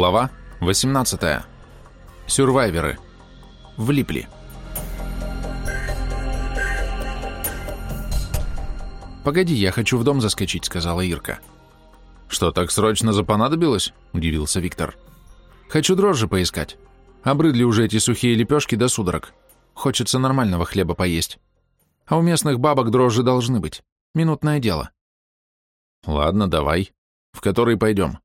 Глава 18. Сюрвайверы. Влипли. «Погоди, я хочу в дом заскочить», — сказала Ирка. «Что, так срочно запонадобилось?» — удивился Виктор. «Хочу дрожжи поискать. Обрыдли уже эти сухие лепешки до судорог. Хочется нормального хлеба поесть. А у местных бабок дрожжи должны быть. Минутное дело». «Ладно, давай. В который пойдем?»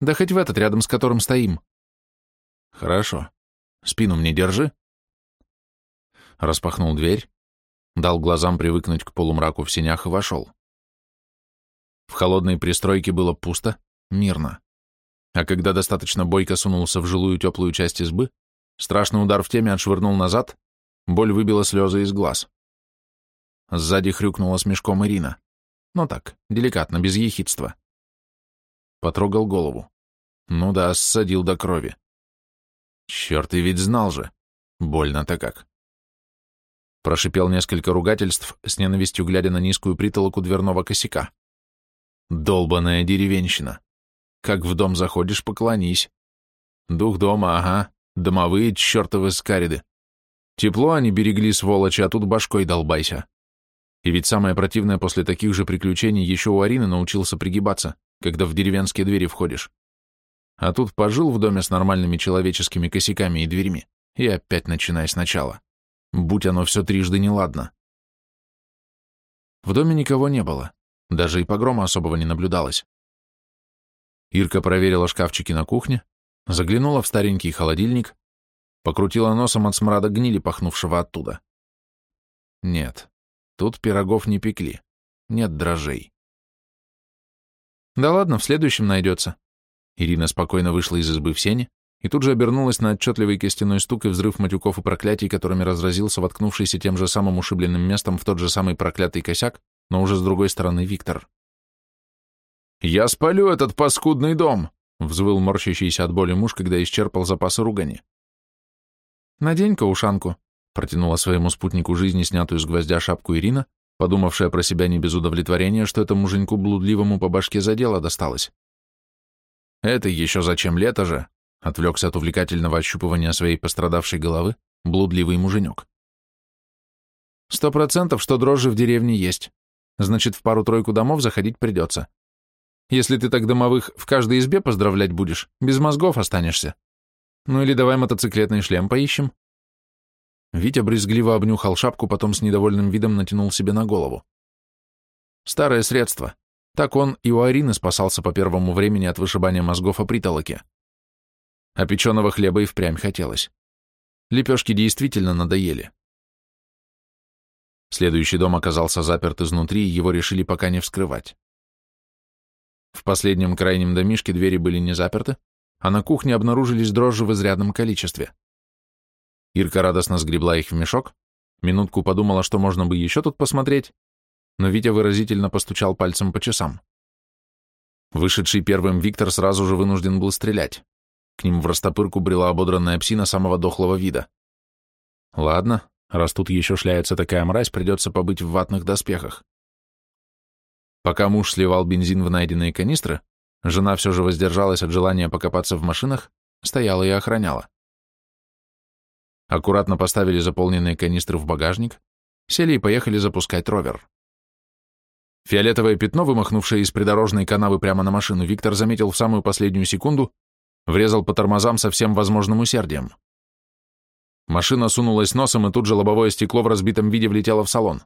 Да хоть в этот, рядом с которым стоим. Хорошо. Спину мне держи. Распахнул дверь, дал глазам привыкнуть к полумраку в сенях и вошел. В холодной пристройке было пусто, мирно. А когда достаточно бойко сунулся в жилую теплую часть избы, страшный удар в теме отшвырнул назад, боль выбила слезы из глаз. Сзади хрюкнула с мешком Ирина. Но так, деликатно, без ехидства. Потрогал голову. Ну да, ссадил до крови. Черт, и ведь знал же. Больно-то как. Прошипел несколько ругательств, с ненавистью глядя на низкую притолоку дверного косяка. Долбаная деревенщина. Как в дом заходишь, поклонись. Дух дома, ага, домовые чертовы скариды. Тепло они берегли, сволочи, а тут башкой долбайся. И ведь самое противное после таких же приключений еще у Арины научился пригибаться когда в деревенские двери входишь. А тут пожил в доме с нормальными человеческими косяками и дверьми, и опять начинай сначала. Будь оно все трижды неладно. В доме никого не было, даже и погрома особого не наблюдалось. Ирка проверила шкафчики на кухне, заглянула в старенький холодильник, покрутила носом от смрада гнили, пахнувшего оттуда. Нет, тут пирогов не пекли, нет дрожжей. Да ладно, в следующем найдется. Ирина спокойно вышла из избы в сене и тут же обернулась на отчетливый костяной стук и взрыв матюков и проклятий, которыми разразился воткнувшийся тем же самым ушибленным местом в тот же самый проклятый косяк, но уже с другой стороны Виктор. «Я спалю этот паскудный дом!» — взвыл морщащийся от боли муж, когда исчерпал запасы ругани. «Надень-ка ушанку», — протянула своему спутнику жизни снятую с гвоздя шапку Ирина, подумавшая про себя не без удовлетворения, что этому муженьку блудливому по башке за дело досталось. «Это еще зачем лето же?» — отвлекся от увлекательного ощупывания своей пострадавшей головы блудливый муженек. «Сто процентов, что дрожжи в деревне есть. Значит, в пару-тройку домов заходить придется. Если ты так домовых в каждой избе поздравлять будешь, без мозгов останешься. Ну или давай мотоциклетный шлем поищем, Витя брезгливо обнюхал шапку, потом с недовольным видом натянул себе на голову. Старое средство. Так он и у Арины спасался по первому времени от вышибания мозгов о притолоке. А печеного хлеба и впрямь хотелось. Лепешки действительно надоели. Следующий дом оказался заперт изнутри, и его решили пока не вскрывать. В последнем крайнем домишке двери были не заперты, а на кухне обнаружились дрожжи в изрядном количестве. Ирка радостно сгребла их в мешок, минутку подумала, что можно бы еще тут посмотреть, но Витя выразительно постучал пальцем по часам. Вышедший первым Виктор сразу же вынужден был стрелять. К ним в растопырку брела ободранная псина самого дохлого вида. Ладно, раз тут еще шляется такая мразь, придется побыть в ватных доспехах. Пока муж сливал бензин в найденные канистры, жена все же воздержалась от желания покопаться в машинах, стояла и охраняла аккуратно поставили заполненные канистры в багажник, сели и поехали запускать ровер. Фиолетовое пятно, вымахнувшее из придорожной канавы прямо на машину, Виктор заметил в самую последнюю секунду, врезал по тормозам со всем возможным усердием. Машина сунулась носом, и тут же лобовое стекло в разбитом виде влетело в салон.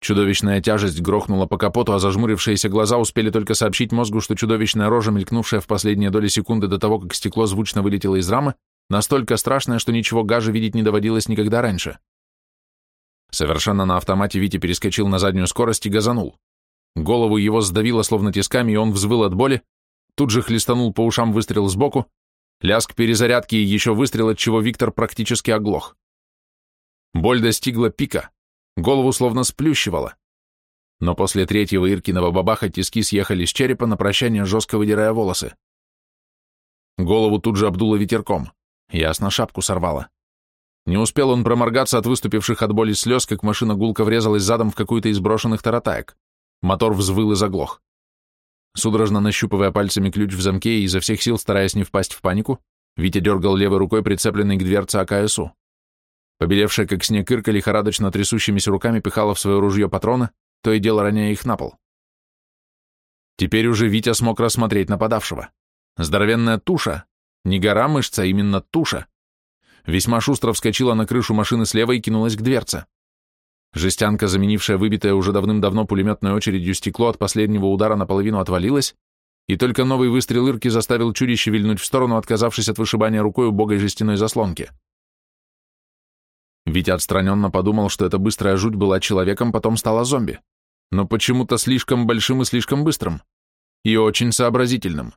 Чудовищная тяжесть грохнула по капоту, а зажмурившиеся глаза успели только сообщить мозгу, что чудовищная рожа, мелькнувшая в последние доли секунды до того, как стекло звучно вылетело из рамы, Настолько страшное, что ничего гаже видеть не доводилось никогда раньше. Совершенно на автомате Витя перескочил на заднюю скорость и газанул. Голову его сдавило словно тисками, и он взвыл от боли, тут же хлестанул по ушам выстрел сбоку, лязг перезарядки и еще выстрел, от чего Виктор практически оглох. Боль достигла пика, голову словно сплющивала. Но после третьего Иркиного бабаха тиски съехали с черепа на прощание, жестко выдирая волосы. Голову тут же обдуло ветерком. Ясно, шапку сорвало. Не успел он проморгаться от выступивших от боли слез, как машина гулко врезалась задом в какую-то из брошенных таратаек. Мотор взвыл и заглох. Судорожно нащупывая пальцами ключ в замке и изо всех сил стараясь не впасть в панику, Витя дергал левой рукой прицепленный к дверце АКСУ. Побелевшая, как снег Ирка, лихорадочно трясущимися руками пихала в свое ружье патроны, то и дело роняя их на пол. Теперь уже Витя смог рассмотреть нападавшего. Здоровенная туша, не гора мышца, а именно туша. Весьма шустро вскочила на крышу машины слева и кинулась к дверце. Жестянка, заменившая выбитое уже давным-давно пулеметной очередью стекло от последнего удара наполовину отвалилась, и только новый выстрел Ирки заставил чудище вильнуть в сторону, отказавшись от вышибания рукой убогой жестяной заслонки. Витя отстраненно подумал, что эта быстрая жуть была человеком, потом стала зомби, но почему-то слишком большим и слишком быстрым, и очень сообразительным.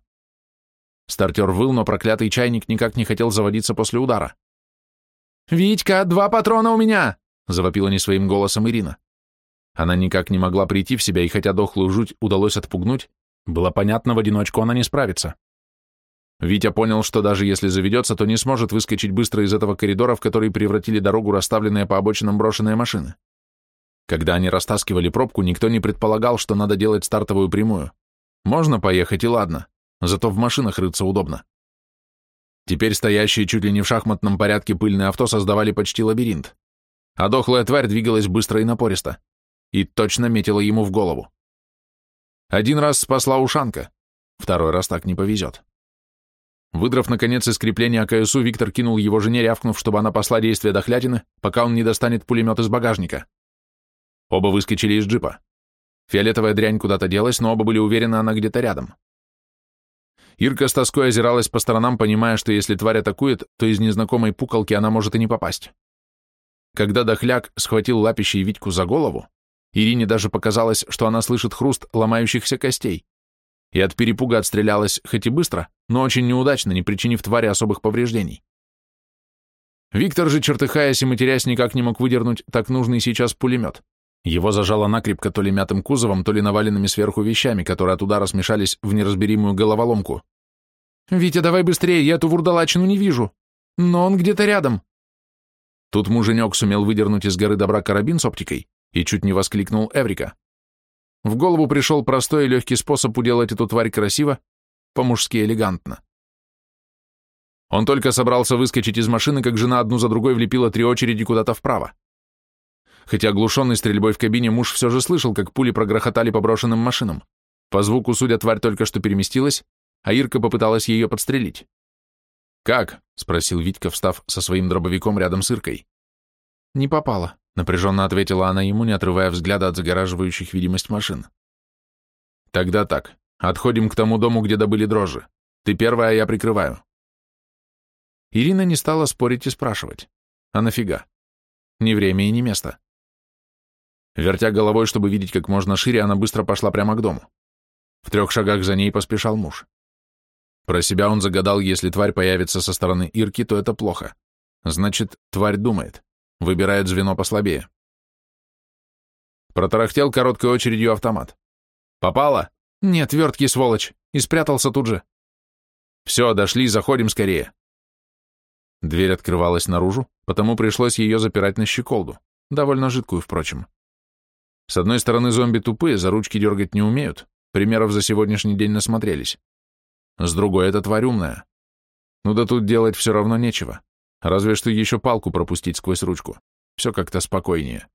Стартер выл, но проклятый чайник никак не хотел заводиться после удара. «Витька, два патрона у меня!» — завопила не своим голосом Ирина. Она никак не могла прийти в себя, и хотя дохлую жуть удалось отпугнуть, было понятно, в одиночку она не справится. Витя понял, что даже если заведется, то не сможет выскочить быстро из этого коридора, в который превратили дорогу расставленные по обочинам брошенные машины. Когда они растаскивали пробку, никто не предполагал, что надо делать стартовую прямую. Можно поехать, и ладно, зато в машинах рыться удобно. Теперь стоящие чуть ли не в шахматном порядке пыльные авто создавали почти лабиринт а дохлая тварь двигалась быстро и напористо, и точно метила ему в голову. Один раз спасла ушанка, второй раз так не повезет. Выдрав, наконец, из крепления АКСУ, Виктор кинул его жене, рявкнув, чтобы она посла действие дохлятины, пока он не достанет пулемет из багажника. Оба выскочили из джипа. Фиолетовая дрянь куда-то делась, но оба были уверены, она где-то рядом. Ирка с тоской озиралась по сторонам, понимая, что если тварь атакует, то из незнакомой пукалки она может и не попасть. Когда дохляк схватил лапищей Витьку за голову, Ирине даже показалось, что она слышит хруст ломающихся костей, и от перепуга отстрелялась хоть и быстро, но очень неудачно, не причинив твари особых повреждений. Виктор же, чертыхаясь и матерясь, никак не мог выдернуть так нужный сейчас пулемет. Его зажало накрепко то ли мятым кузовом, то ли наваленными сверху вещами, которые от удара смешались в неразберимую головоломку. «Витя, давай быстрее, я эту вурдалачину не вижу. Но он где-то рядом. Тут муженек сумел выдернуть из горы добра карабин с оптикой и чуть не воскликнул Эврика. В голову пришел простой и легкий способ уделать эту тварь красиво, по-мужски элегантно. Он только собрался выскочить из машины, как жена одну за другой влепила три очереди куда-то вправо. Хотя оглушенный стрельбой в кабине муж все же слышал, как пули прогрохотали по брошенным машинам. По звуку, судя, тварь только что переместилась, а Ирка попыталась ее подстрелить. «Как?» — спросил Витька, встав со своим дробовиком рядом с Иркой. «Не попало», — напряженно ответила она ему, не отрывая взгляда от загораживающих видимость машин. «Тогда так. Отходим к тому дому, где добыли дрожжи. Ты первая, а я прикрываю». Ирина не стала спорить и спрашивать. А нафига? Ни время и ни место. Вертя головой, чтобы видеть как можно шире, она быстро пошла прямо к дому. В трех шагах за ней поспешал муж. Про себя он загадал, если тварь появится со стороны Ирки, то это плохо. Значит, тварь думает, выбирает звено послабее. Протарахтел короткой очередью автомат. «Попало?» «Нет, верткий сволочь!» И спрятался тут же. «Все, дошли, заходим скорее!» Дверь открывалась наружу, потому пришлось ее запирать на щеколду, довольно жидкую, впрочем. С одной стороны, зомби тупые, за ручки дергать не умеют, примеров за сегодняшний день насмотрелись. С другой, эта тварь умная. Ну да тут делать все равно нечего. Разве что еще палку пропустить сквозь ручку. Все как-то спокойнее.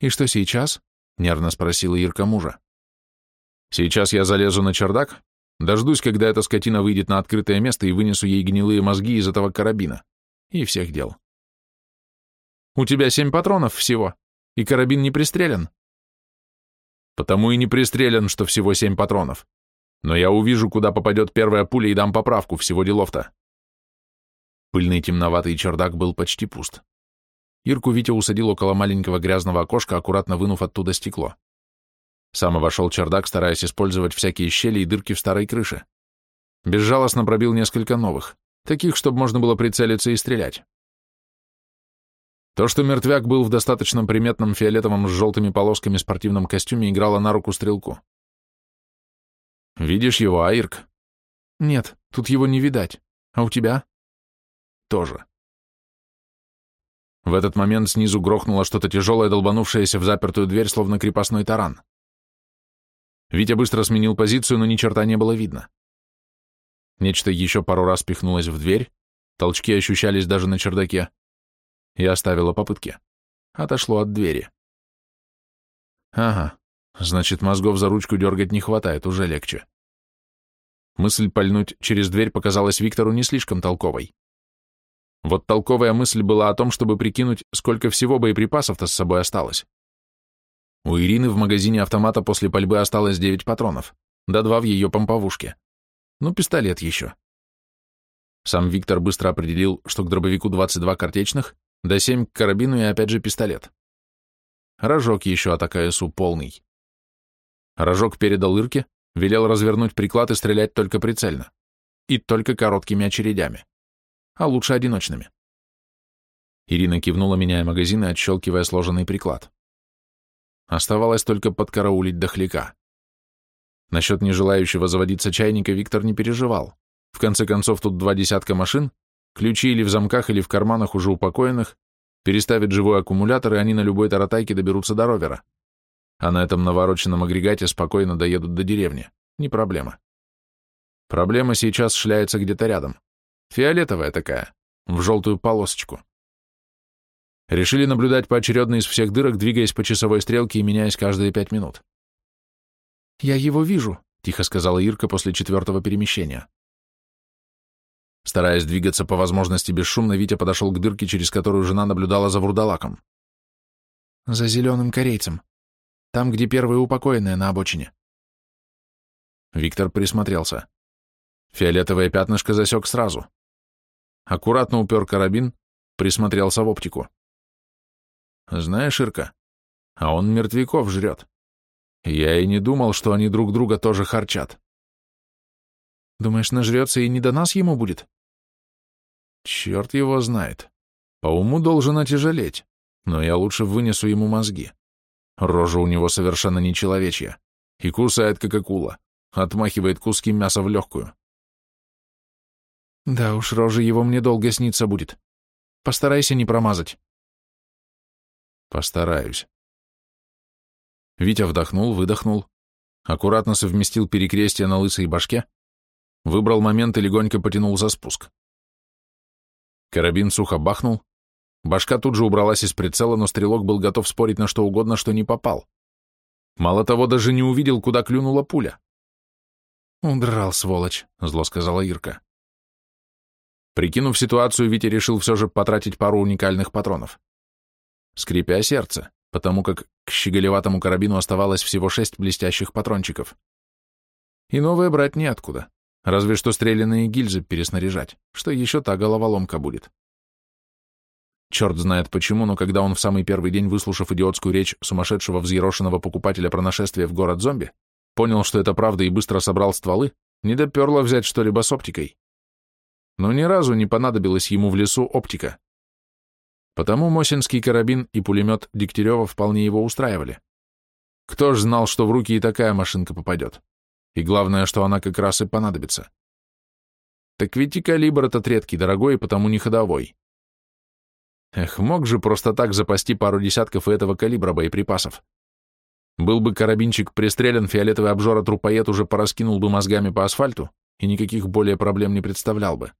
«И что сейчас?» — нервно спросила Ирка мужа. «Сейчас я залезу на чердак, дождусь, когда эта скотина выйдет на открытое место и вынесу ей гнилые мозги из этого карабина. И всех дел». «У тебя семь патронов всего, и карабин не пристрелен». «Потому и не пристрелен, что всего семь патронов. Но я увижу, куда попадет первая пуля и дам поправку, всего делов-то. Пыльный темноватый чердак был почти пуст. Ирку Витя усадил около маленького грязного окошка, аккуратно вынув оттуда стекло. Сам вошел чердак, стараясь использовать всякие щели и дырки в старой крыше. Безжалостно пробил несколько новых, таких, чтобы можно было прицелиться и стрелять. То, что мертвяк был в достаточно приметном фиолетовом с желтыми полосками спортивном костюме, играло на руку стрелку. Видишь его, Айрк? Нет, тут его не видать. А у тебя? Тоже. В этот момент снизу грохнуло что-то тяжелое, долбанувшееся в запертую дверь, словно крепостной таран. Витя быстро сменил позицию, но ни черта не было видно. Нечто еще пару раз пихнулось в дверь, толчки ощущались даже на чердаке. Я оставила попытки. Отошло от двери. Ага, значит, мозгов за ручку дергать не хватает, уже легче. Мысль пальнуть через дверь показалась Виктору не слишком толковой. Вот толковая мысль была о том, чтобы прикинуть, сколько всего боеприпасов-то с собой осталось. У Ирины в магазине автомата после пальбы осталось 9 патронов, да два в ее помповушке. Ну, пистолет еще. Сам Виктор быстро определил, что к дробовику 22 картечных, да 7 к карабину и опять же пистолет. Рожок еще от АКСУ полный. Рожок передал Ирке, велел развернуть приклад и стрелять только прицельно. И только короткими очередями. А лучше одиночными. Ирина кивнула, меняя магазин и отщелкивая сложенный приклад. Оставалось только подкараулить дохляка. Насчет нежелающего заводиться чайника Виктор не переживал. В конце концов, тут два десятка машин, ключи или в замках, или в карманах уже упокоенных, переставят живой аккумулятор, и они на любой таратайке доберутся до ровера. А на этом навороченном агрегате спокойно доедут до деревни. Не проблема. Проблема сейчас шляется где-то рядом. Фиолетовая такая, в желтую полосочку. Решили наблюдать поочередно из всех дырок, двигаясь по часовой стрелке и меняясь каждые пять минут. «Я его вижу», — тихо сказала Ирка после четвертого перемещения. Стараясь двигаться по возможности бесшумно, Витя подошел к дырке, через которую жена наблюдала за вурдалаком. «За зеленым корейцем. Там, где первые упокоенные на обочине». Виктор присмотрелся. Фиолетовое пятнышко засек сразу. Аккуратно упер карабин, присмотрелся в оптику. Знаешь, Ирка, а он мертвяков жрет. Я и не думал, что они друг друга тоже харчат. Думаешь, нажрется и не до нас ему будет? Черт его знает. По уму должен отяжелеть, но я лучше вынесу ему мозги. Рожа у него совершенно нечеловечья. И кусает, как акула. Отмахивает куски мяса в легкую. Да уж, рожа его мне долго снится будет. Постарайся не промазать. Постараюсь. Витя вдохнул, выдохнул, аккуратно совместил перекрестие на лысой башке, выбрал момент и легонько потянул за спуск. Карабин сухо бахнул, башка тут же убралась из прицела, но стрелок был готов спорить на что угодно, что не попал. Мало того, даже не увидел, куда клюнула пуля. «Удрал, сволочь», — зло сказала Ирка. Прикинув ситуацию, Витя решил все же потратить пару уникальных патронов скрипя сердце, потому как к щеголеватому карабину оставалось всего шесть блестящих патрончиков. И новое брать неоткуда, разве что стрелянные гильзы переснаряжать, что еще та головоломка будет. Черт знает почему, но когда он в самый первый день, выслушав идиотскую речь сумасшедшего взъерошенного покупателя про нашествие в город зомби, понял, что это правда и быстро собрал стволы, не доперло взять что-либо с оптикой. Но ни разу не понадобилась ему в лесу оптика. Потому Мосинский карабин и пулемет Дегтярева вполне его устраивали. Кто ж знал, что в руки и такая машинка попадет? И главное, что она как раз и понадобится. Так ведь и калибр этот редкий, дорогой и потому не ходовой. Эх, мог же просто так запасти пару десятков этого калибра боеприпасов. Был бы карабинчик пристрелен, фиолетовый обжора трупоед уже пораскинул бы мозгами по асфальту и никаких более проблем не представлял бы.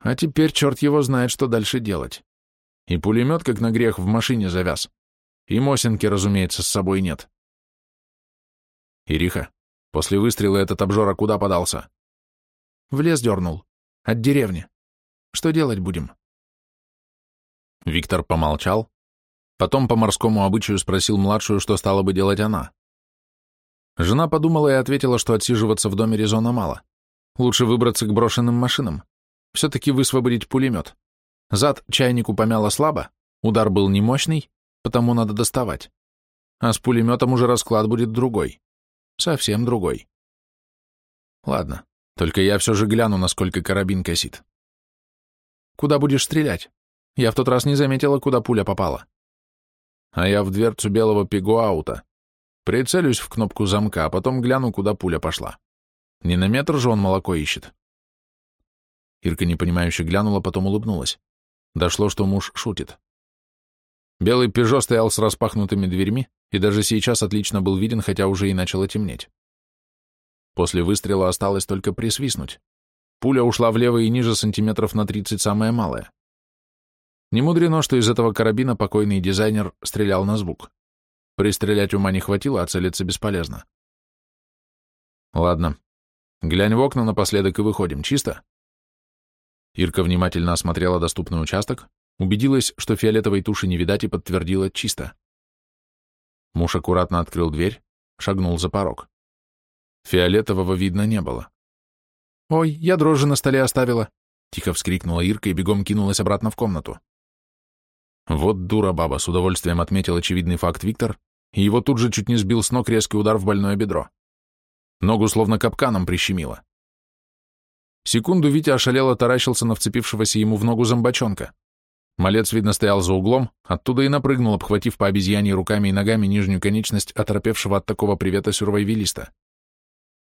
А теперь черт его знает, что дальше делать. И пулемет, как на грех, в машине завяз. И Мосинки, разумеется, с собой нет. Ириха, после выстрела этот обжора куда подался? В лес дернул. От деревни. Что делать будем? Виктор помолчал, потом по морскому обычаю спросил младшую, что стала бы делать она. Жена подумала и ответила, что отсиживаться в доме резона мало. Лучше выбраться к брошенным машинам. Все-таки высвободить пулемет. Зад чайнику помяло слабо, удар был не мощный, потому надо доставать. А с пулеметом уже расклад будет другой. Совсем другой. Ладно, только я все же гляну, насколько карабин косит. Куда будешь стрелять? Я в тот раз не заметила, куда пуля попала. А я в дверцу белого пигуаута. Прицелюсь в кнопку замка, а потом гляну, куда пуля пошла. Не на метр же он молоко ищет. Ирка непонимающе глянула, потом улыбнулась. Дошло, что муж шутит. Белый «Пежо» стоял с распахнутыми дверьми, и даже сейчас отлично был виден, хотя уже и начало темнеть. После выстрела осталось только присвистнуть. Пуля ушла влево и ниже сантиметров на 30 самое малое. Не мудрено, что из этого карабина покойный дизайнер стрелял на звук. Пристрелять ума не хватило, а целиться бесполезно. Ладно. Глянь в окна напоследок и выходим. Чисто? Ирка внимательно осмотрела доступный участок, убедилась, что фиолетовой туши не видать и подтвердила чисто. Муж аккуратно открыл дверь, шагнул за порог. Фиолетового видно не было. «Ой, я дрожжи на столе оставила!» — тихо вскрикнула Ирка и бегом кинулась обратно в комнату. Вот дура баба, с удовольствием отметил очевидный факт Виктор, и его тут же чуть не сбил с ног резкий удар в больное бедро. Ногу словно капканом прищемило. Секунду Витя ошалело таращился на вцепившегося ему в ногу зомбачонка. Малец, видно, стоял за углом, оттуда и напрыгнул, обхватив по обезьяньи руками и ногами нижнюю конечность оторопевшего от такого привета сюрвайвилиста.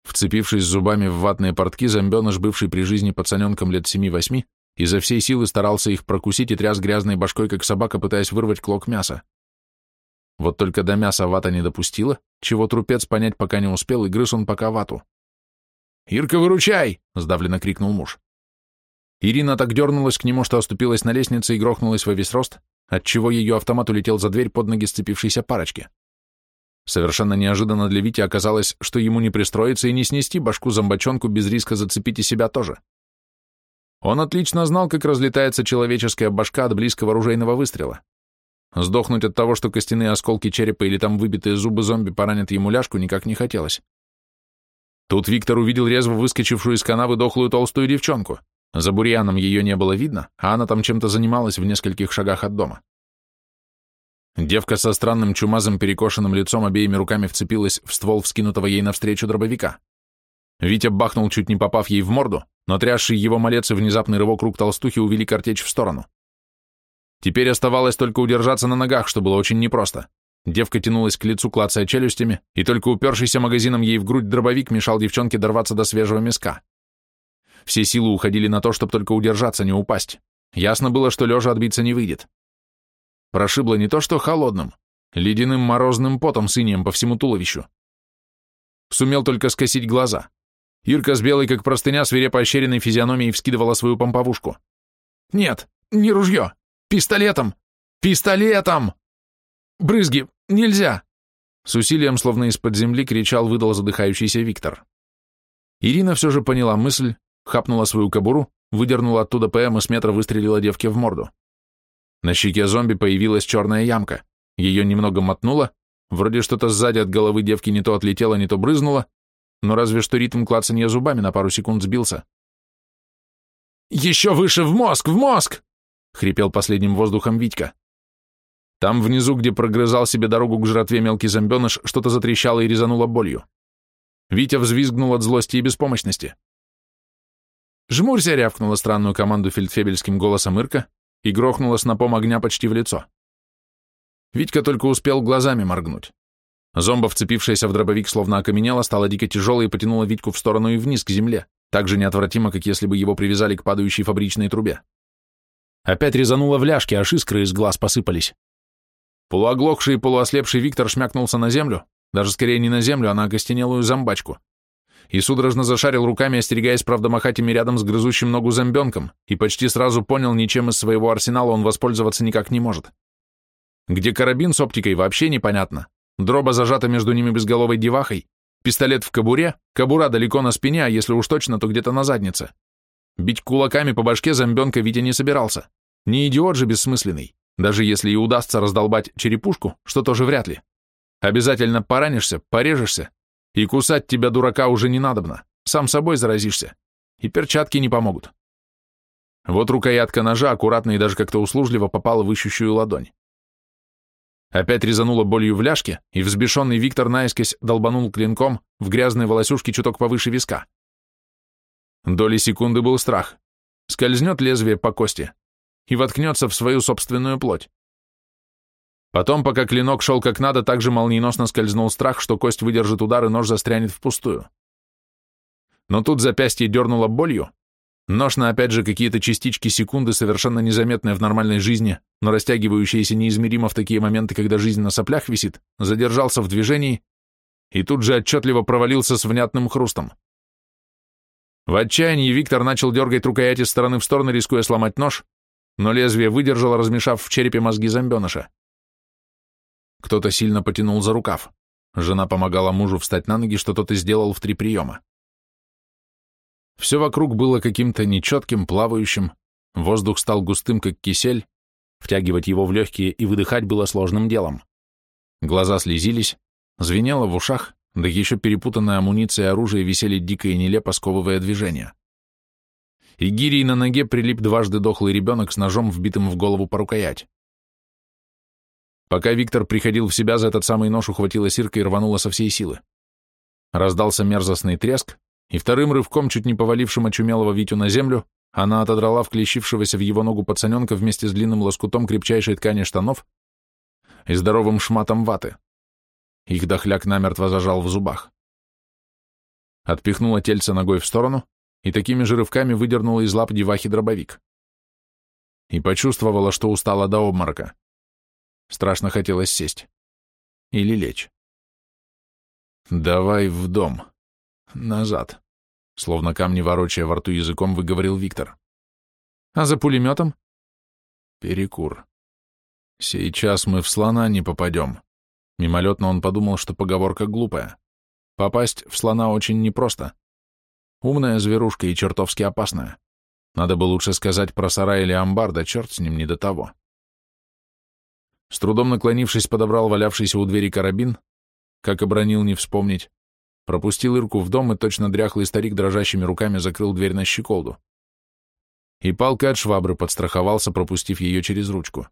Вцепившись зубами в ватные портки, зомбеныш, бывший при жизни пацаненком лет семи-восьми, изо всей силы старался их прокусить и тряс грязной башкой, как собака, пытаясь вырвать клок мяса. Вот только до мяса вата не допустила, чего трупец понять пока не успел, и грыз он пока вату. «Ирка, выручай!» — сдавленно крикнул муж. Ирина так дернулась к нему, что оступилась на лестнице и грохнулась во весь рост, отчего ее автомат улетел за дверь под ноги сцепившейся парочки. Совершенно неожиданно для Вити оказалось, что ему не пристроиться и не снести башку-зомбачонку без риска зацепить и себя тоже. Он отлично знал, как разлетается человеческая башка от близкого оружейного выстрела. Сдохнуть от того, что костяные осколки черепа или там выбитые зубы зомби поранят ему ляжку, никак не хотелось. Тут Виктор увидел резво выскочившую из канавы дохлую толстую девчонку. За бурьяном ее не было видно, а она там чем-то занималась в нескольких шагах от дома. Девка со странным чумазым перекошенным лицом обеими руками вцепилась в ствол вскинутого ей навстречу дробовика. Витя бахнул, чуть не попав ей в морду, но трясший его малец и внезапный рывок рук толстухи увели картечь в сторону. Теперь оставалось только удержаться на ногах, что было очень непросто. Девка тянулась к лицу, клацая челюстями, и только упершийся магазином ей в грудь дробовик мешал девчонке дорваться до свежего мяска. Все силы уходили на то, чтобы только удержаться, не упасть. Ясно было, что лежа отбиться не выйдет. Прошибло не то что холодным, ледяным морозным потом с по всему туловищу. Сумел только скосить глаза. Ирка с белой, как простыня, свирепо ощеренной физиономией вскидывала свою помповушку. «Нет, не ружье! Пистолетом! Пистолетом! Брызги! Нельзя!» С усилием, словно из-под земли, кричал, выдал задыхающийся Виктор. Ирина все же поняла мысль, хапнула свою кобуру, выдернула оттуда ПМ и с метра выстрелила девке в морду. На щеке зомби появилась черная ямка. Ее немного мотнуло, вроде что-то сзади от головы девки не то отлетело, не то брызнуло, но разве что ритм клацанья зубами на пару секунд сбился. «Еще выше в мозг, в мозг!» — хрипел последним воздухом Витька. Там внизу, где прогрызал себе дорогу к жратве мелкий зомбеныш, что-то затрещало и резануло болью. Витя взвизгнул от злости и беспомощности. «Жмурься!» — рявкнула странную команду фельдфебельским голосом Ирка и грохнула снопом огня почти в лицо. Витька только успел глазами моргнуть. Зомба, вцепившаяся в дробовик, словно окаменела, стала дико тяжелой и потянула Витьку в сторону и вниз, к земле, так же неотвратимо, как если бы его привязали к падающей фабричной трубе. Опять резануло в ляжке, аж искры из глаз посыпались. Полуоглохший и полуослепший Виктор шмякнулся на землю, даже скорее не на землю, а на окостенелую зомбачку, и судорожно зашарил руками, остерегаясь, ими рядом с грызущим ногу зомбенком, и почти сразу понял, ничем из своего арсенала он воспользоваться никак не может. Где карабин с оптикой, вообще непонятно. Дроба зажата между ними безголовой девахой, пистолет в кобуре, кобура далеко на спине, а если уж точно, то где-то на заднице. Бить кулаками по башке зомбенка Витя не собирался. Не идиот же бессмысленный. Даже если и удастся раздолбать черепушку, что тоже вряд ли. Обязательно поранишься, порежешься, и кусать тебя, дурака, уже не надобно. Сам собой заразишься. И перчатки не помогут. Вот рукоятка ножа аккуратно и даже как-то услужливо попала в ищущую ладонь. Опять резануло болью в ляжке, и взбешенный Виктор наискось долбанул клинком в грязные волосюшки чуток повыше виска. Доли секунды был страх. Скользнет лезвие по кости и воткнется в свою собственную плоть. Потом, пока клинок шел как надо, так же молниеносно скользнул страх, что кость выдержит удар и нож застрянет впустую. Но тут запястье дернуло болью, Нож на опять же какие-то частички секунды, совершенно незаметные в нормальной жизни, но растягивающиеся неизмеримо в такие моменты, когда жизнь на соплях висит, задержался в движении и тут же отчетливо провалился с внятным хрустом. В отчаянии Виктор начал дергать рукоять из стороны в сторону, рискуя сломать нож, но лезвие выдержало, размешав в черепе мозги зомбеныша. Кто-то сильно потянул за рукав. Жена помогала мужу встать на ноги, что тот и сделал в три приема. Все вокруг было каким-то нечетким, плавающим, воздух стал густым, как кисель, втягивать его в легкие и выдыхать было сложным делом. Глаза слезились, звенело в ушах, да еще перепутанная амуниция и оружие висели дико и нелепо, сковывая движение. И гирей на ноге прилип дважды дохлый ребенок с ножом, вбитым в голову по рукоять. Пока Виктор приходил в себя, за этот самый нож ухватила Сирка и рванула со всей силы. Раздался мерзостный треск, и вторым рывком, чуть не повалившим очумелого Витю на землю, она отодрала вклещившегося в его ногу пацаненка вместе с длинным лоскутом крепчайшей ткани штанов и здоровым шматом ваты. Их дохляк намертво зажал в зубах. Отпихнула тельца ногой в сторону и такими же рывками выдернула из лап девахи дробовик. И почувствовала, что устала до обморока. Страшно хотелось сесть. Или лечь. «Давай в дом. Назад», — словно камни ворочая во рту языком, выговорил Виктор. «А за пулеметом?» «Перекур. Сейчас мы в слона не попадем». Мимолетно он подумал, что поговорка глупая. Попасть в слона очень непросто. Умная зверушка и чертовски опасная. Надо бы лучше сказать про сарай или амбар, да черт с ним не до того. С трудом наклонившись, подобрал валявшийся у двери карабин, как обронил не вспомнить, пропустил Ирку в дом и точно дряхлый старик дрожащими руками закрыл дверь на щеколду. И палкой от швабры подстраховался, пропустив ее через ручку.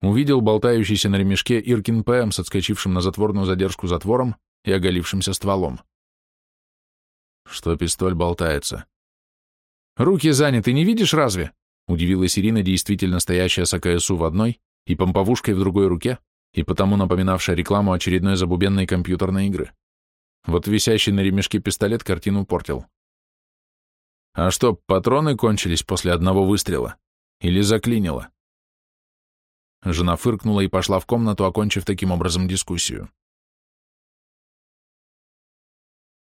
Увидел болтающийся на ремешке Иркин ПМ с отскочившим на затворную задержку затвором и оголившимся стволом. Что пистоль болтается? «Руки заняты, не видишь разве?» Удивилась Ирина, действительно стоящая с АКСУ в одной и помповушкой в другой руке, и потому напоминавшая рекламу очередной забубенной компьютерной игры. Вот висящий на ремешке пистолет картину портил. А что, патроны кончились после одного выстрела? Или заклинило? Жена фыркнула и пошла в комнату, окончив таким образом дискуссию.